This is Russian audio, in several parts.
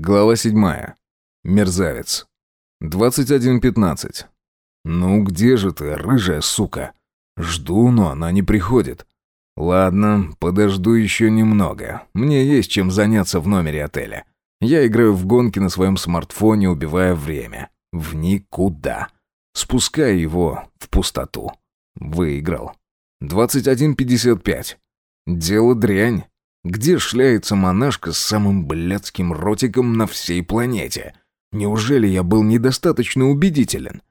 Глава седьмая. Мерзавец. 21.15. «Ну где же ты, рыжая сука?» «Жду, но она не приходит». «Ладно, подожду еще немного. Мне есть чем заняться в номере отеля. Я играю в гонки на своем смартфоне, убивая время. В никуда. Спускаю его в пустоту. Выиграл. 21.55. Дело дрянь. Где шляется монашка с самым блядским ротиком на всей планете? Неужели я был недостаточно убедителен?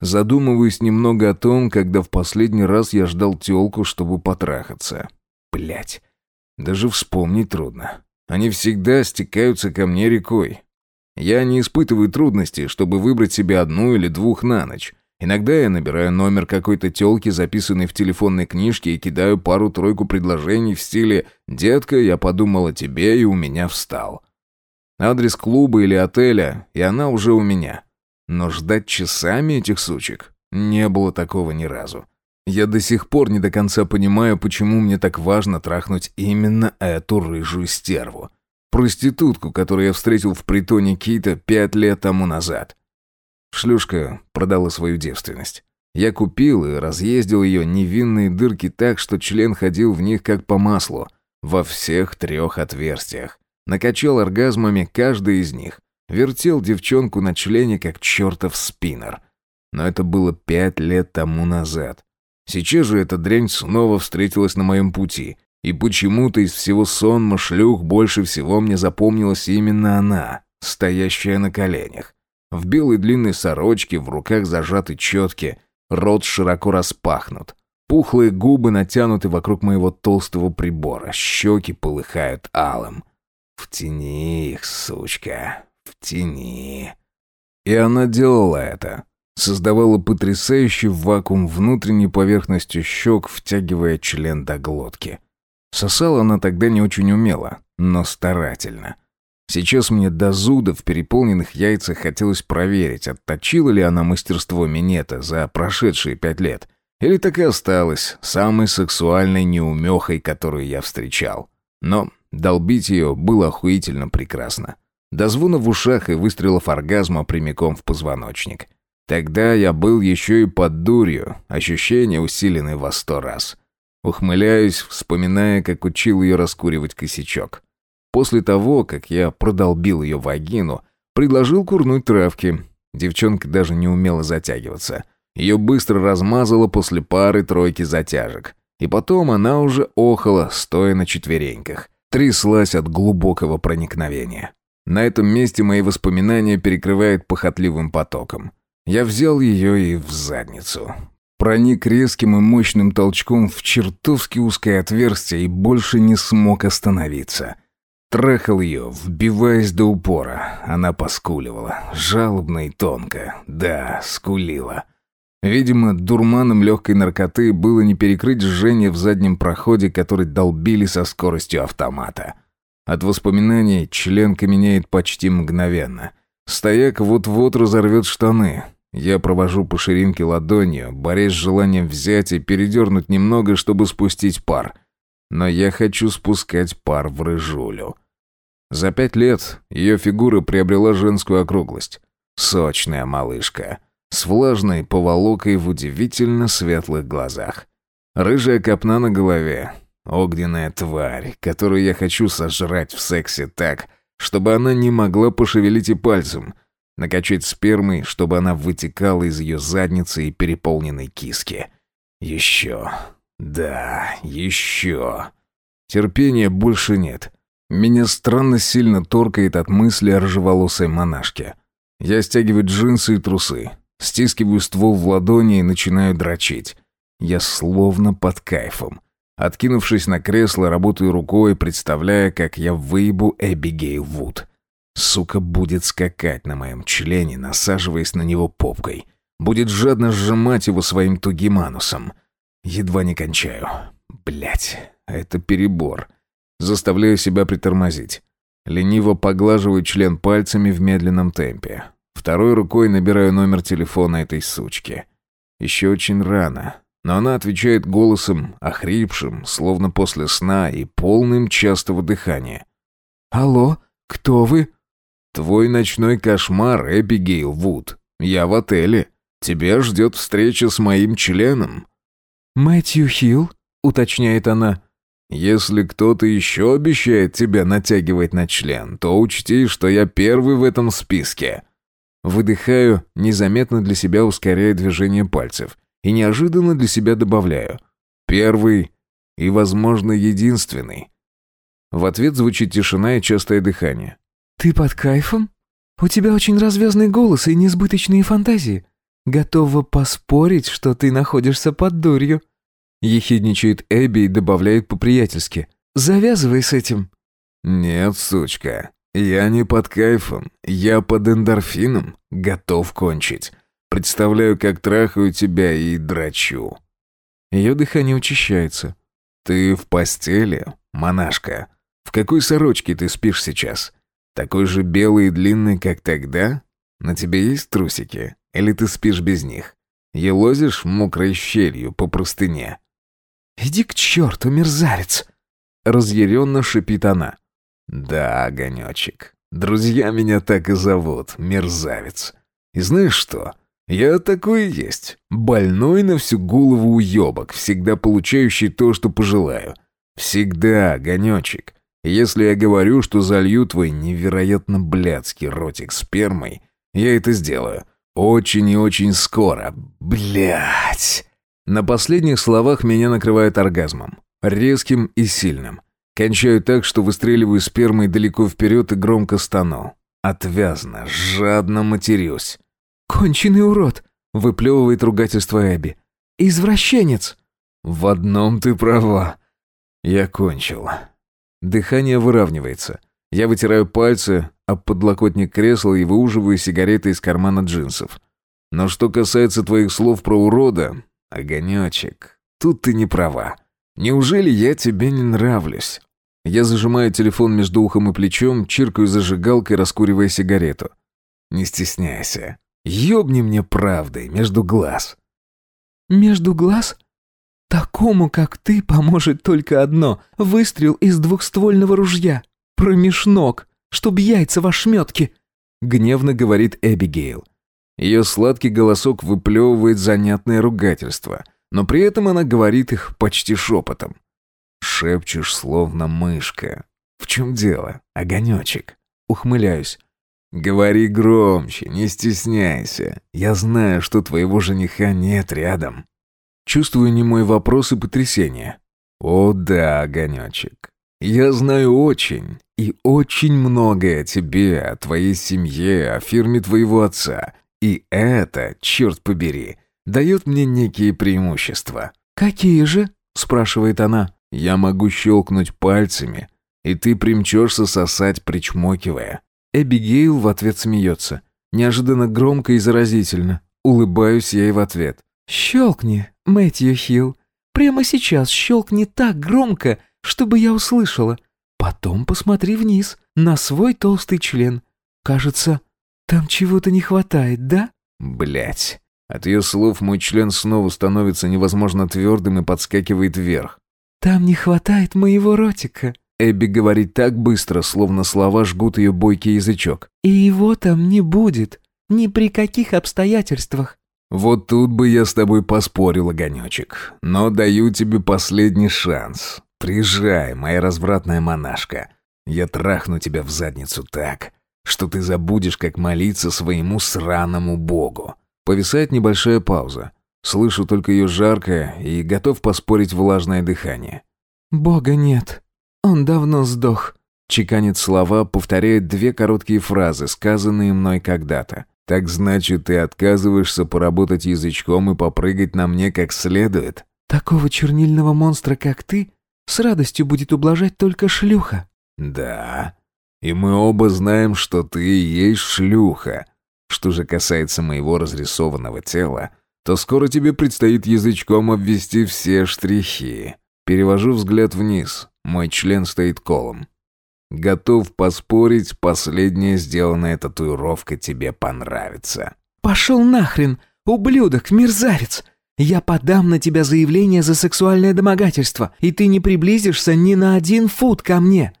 Задумываюсь немного о том, когда в последний раз я ждал тёлку, чтобы потрахаться. Блять. Даже вспомнить трудно. Они всегда стекаются ко мне рекой. Я не испытываю трудностей, чтобы выбрать себе одну или двух на ночь. Иногда я набираю номер какой-то тёлки, записанный в телефонной книжке, и кидаю пару-тройку предложений в стиле «Детка, я подумал о тебе, и у меня встал». Адрес клуба или отеля, и она уже у меня. Но ждать часами этих сучек не было такого ни разу. Я до сих пор не до конца понимаю, почему мне так важно трахнуть именно эту рыжую стерву. Проститутку, которую я встретил в притоне Кита пять лет тому назад. Шлюшка продала свою девственность. Я купил и разъездил ее невинные дырки так, что член ходил в них как по маслу, во всех трех отверстиях. Накачал оргазмами каждый из них. Вертел девчонку на члене, как чертов спиннер. Но это было пять лет тому назад. Сейчас же эта дрянь снова встретилась на моем пути. И почему-то из всего сонма шлюх больше всего мне запомнилась именно она, стоящая на коленях. В белой длинной сорочке, в руках зажаты четки, рот широко распахнут. Пухлые губы натянуты вокруг моего толстого прибора, щеки полыхают алым. «Втяни их, сучка, втяни». И она делала это. Создавала потрясающий вакуум внутренней поверхностью щек, втягивая член до глотки. Сосала она тогда не очень умело, но старательно. Сейчас мне до зуда в переполненных яйцах хотелось проверить, отточила ли она мастерство минета за прошедшие пять лет, или так и осталась самой сексуальной неумехой, которую я встречал. Но Долбить ее было охуительно прекрасно. До звона в ушах и выстрелов оргазма прямиком в позвоночник. Тогда я был еще и под дурью, ощущения усилены во сто раз. Ухмыляюсь, вспоминая, как учил ее раскуривать косячок. После того, как я продолбил ее вагину, предложил курнуть травки. Девчонка даже не умела затягиваться. Ее быстро размазало после пары-тройки затяжек. И потом она уже охала, стоя на четвереньках тряслась от глубокого проникновения. На этом месте мои воспоминания перекрывает похотливым потоком. Я взял ее и в задницу. Проник резким и мощным толчком в чертовски узкое отверстие и больше не смог остановиться. Трахал ее, вбиваясь до упора. Она поскуливала, жалобно и тонко. Да, скулила. Видимо, дурманом легкой наркоты было не перекрыть жжение в заднем проходе, который долбили со скоростью автомата. От воспоминаний член каменеет почти мгновенно. Стояк вот-вот разорвет штаны. Я провожу по ширинке ладонью, борясь с желанием взять и передернуть немного, чтобы спустить пар. Но я хочу спускать пар в рыжулю. За пять лет ее фигура приобрела женскую округлость. Сочная малышка с влажной поволокой в удивительно светлых глазах. Рыжая копна на голове. Огненная тварь, которую я хочу сожрать в сексе так, чтобы она не могла пошевелить и пальцем. Накачать спермой, чтобы она вытекала из ее задницы и переполненной киски. Еще. Да, еще. Терпения больше нет. Меня странно сильно торкает от мысли о рыжеволосой монашке. Я стягиваю джинсы и трусы. Стискиваю ствол в ладони и начинаю дрочить. Я словно под кайфом. Откинувшись на кресло, работаю рукой, представляя, как я выебу Эбигейл Вуд. Сука будет скакать на моем члене, насаживаясь на него попкой. Будет жадно сжимать его своим тугим анусом. Едва не кончаю. Блять, это перебор. Заставляю себя притормозить. Лениво поглаживаю член пальцами в медленном темпе. Второй рукой набираю номер телефона этой сучки. Еще очень рано, но она отвечает голосом, охрипшим, словно после сна и полным частого дыхания. «Алло, кто вы?» Твой ночной кошмар, Эбигейл Вуд. Я в отеле. Тебя ждет встреча с моим членом». «Мэтью Хилл?» — уточняет она. «Если кто-то еще обещает тебя натягивать на член, то учти, что я первый в этом списке». Выдыхаю, незаметно для себя ускоряя движение пальцев. И неожиданно для себя добавляю. Первый и, возможно, единственный. В ответ звучит тишина и частое дыхание. «Ты под кайфом? У тебя очень развязный голос и несбыточные фантазии. Готова поспорить, что ты находишься под дурью». Ехидничает Эбби и добавляет по-приятельски. «Завязывай с этим». «Нет, сучка, я не под кайфом. Я под эндорфином. Готов кончить. Представляю, как трахаю тебя и драчу». Ее дыхание учащается. «Ты в постели, монашка? В какой сорочке ты спишь сейчас? Такой же белый и длинный, как тогда? На тебе есть трусики? Или ты спишь без них? Елозишь мокрой щелью по простыне?» «Иди к черту, мерзавец!» Разъяренно шипит она. «Да, огонечек. Друзья меня так и зовут, мерзавец. И знаешь что? Я такой и есть. Больной на всю голову уебок, всегда получающий то, что пожелаю. Всегда, огонечек. Если я говорю, что залью твой невероятно блядский ротик спермой, я это сделаю. Очень и очень скоро. Блядь. На последних словах меня накрывает оргазмом. Резким и сильным. Кончаю так, что выстреливаю спермой далеко вперед и громко стану. Отвязно, жадно матерюсь. «Конченый урод!» — выплевывает ругательство Эбби. «Извращенец!» «В одном ты права. Я кончил». Дыхание выравнивается. Я вытираю пальцы об подлокотник кресла и выуживаю сигареты из кармана джинсов. Но что касается твоих слов про урода, огонечек, тут ты не права. Неужели я тебе не нравлюсь? Я зажимаю телефон между ухом и плечом, чиркаю зажигалкой, раскуривая сигарету. Не стесняйся. Ёбни мне правдой между глаз. Между глаз? Такому, как ты, поможет только одно — выстрел из двухствольного ружья. Промеж ног, чтоб яйца в ошметке. Гневно говорит Эбигейл. Ее сладкий голосок выплевывает занятное ругательство, но при этом она говорит их почти шепотом. Шепчешь, словно мышка. В чем дело, огонечек? Ухмыляюсь. «Говори громче, не стесняйся. Я знаю, что твоего жениха нет рядом». Чувствую немой вопрос и потрясение. «О да, огонечек. Я знаю очень и очень многое тебе, о твоей семье, о фирме твоего отца. И это, черт побери, дает мне некие преимущества». «Какие же?» – спрашивает она. «Я могу щелкнуть пальцами, и ты примчешься сосать, причмокивая». Эбигейл в ответ смеется. Неожиданно громко и заразительно. Улыбаюсь ей в ответ. «Щелкни, Мэтью Хилл. Прямо сейчас щелкни так громко, чтобы я услышала. Потом посмотри вниз, на свой толстый член. Кажется, там чего-то не хватает, да?» Блять. От ее слов мой член снова становится невозможно твердым и подскакивает вверх. «Там не хватает моего ротика», Эбби говорит так быстро, словно слова жгут ее бойкий язычок. «И его там не будет. Ни при каких обстоятельствах». «Вот тут бы я с тобой поспорил, огонечек. Но даю тебе последний шанс. Приезжай, моя развратная монашка. Я трахну тебя в задницу так, что ты забудешь, как молиться своему сраному богу». Повисает небольшая пауза. Слышу только ее жаркое и готов поспорить влажное дыхание. «Бога нет», «Он давно сдох», — чеканит слова, повторяет две короткие фразы, сказанные мной когда-то. «Так значит, ты отказываешься поработать язычком и попрыгать на мне как следует?» «Такого чернильного монстра, как ты, с радостью будет ублажать только шлюха». «Да, и мы оба знаем, что ты и есть шлюха. Что же касается моего разрисованного тела, то скоро тебе предстоит язычком обвести все штрихи». Перевожу взгляд вниз. Мой член стоит колом. Готов поспорить, последняя сделанная татуировка тебе понравится. «Пошел нахрен, ублюдок, мерзавец! Я подам на тебя заявление за сексуальное домогательство, и ты не приблизишься ни на один фут ко мне!»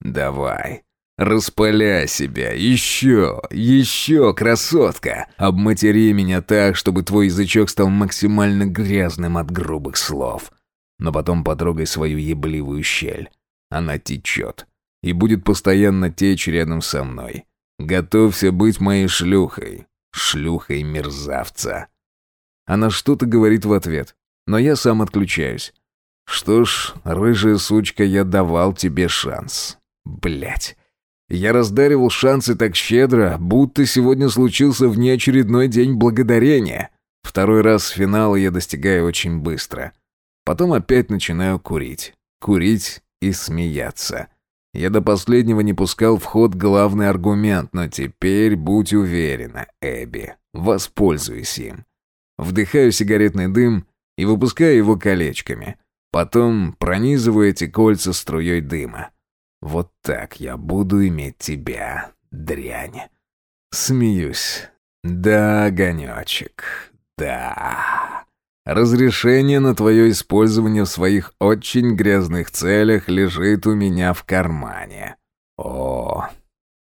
«Давай, Распаляй себя, еще, еще, красотка. Обматери меня так, чтобы твой язычок стал максимально грязным от грубых слов. Но потом потрогай свою ебливую щель. Она течет. И будет постоянно течь рядом со мной. Готовься быть моей шлюхой. Шлюхой мерзавца. Она что-то говорит в ответ, но я сам отключаюсь. Что ж, рыжая сучка, я давал тебе шанс. Блять. Я раздаривал шансы так щедро, будто сегодня случился внеочередной день благодарения. Второй раз финала я достигаю очень быстро. Потом опять начинаю курить. Курить и смеяться. Я до последнего не пускал в ход главный аргумент, но теперь будь уверена, Эбби, воспользуюсь им. Вдыхаю сигаретный дым и выпускаю его колечками. Потом пронизываю эти кольца струей дыма. Вот так я буду иметь тебя, дрянь. Смеюсь. Да, огонечек, да. Разрешение на твое использование в своих очень грязных целях лежит у меня в кармане. О,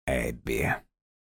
Эбби.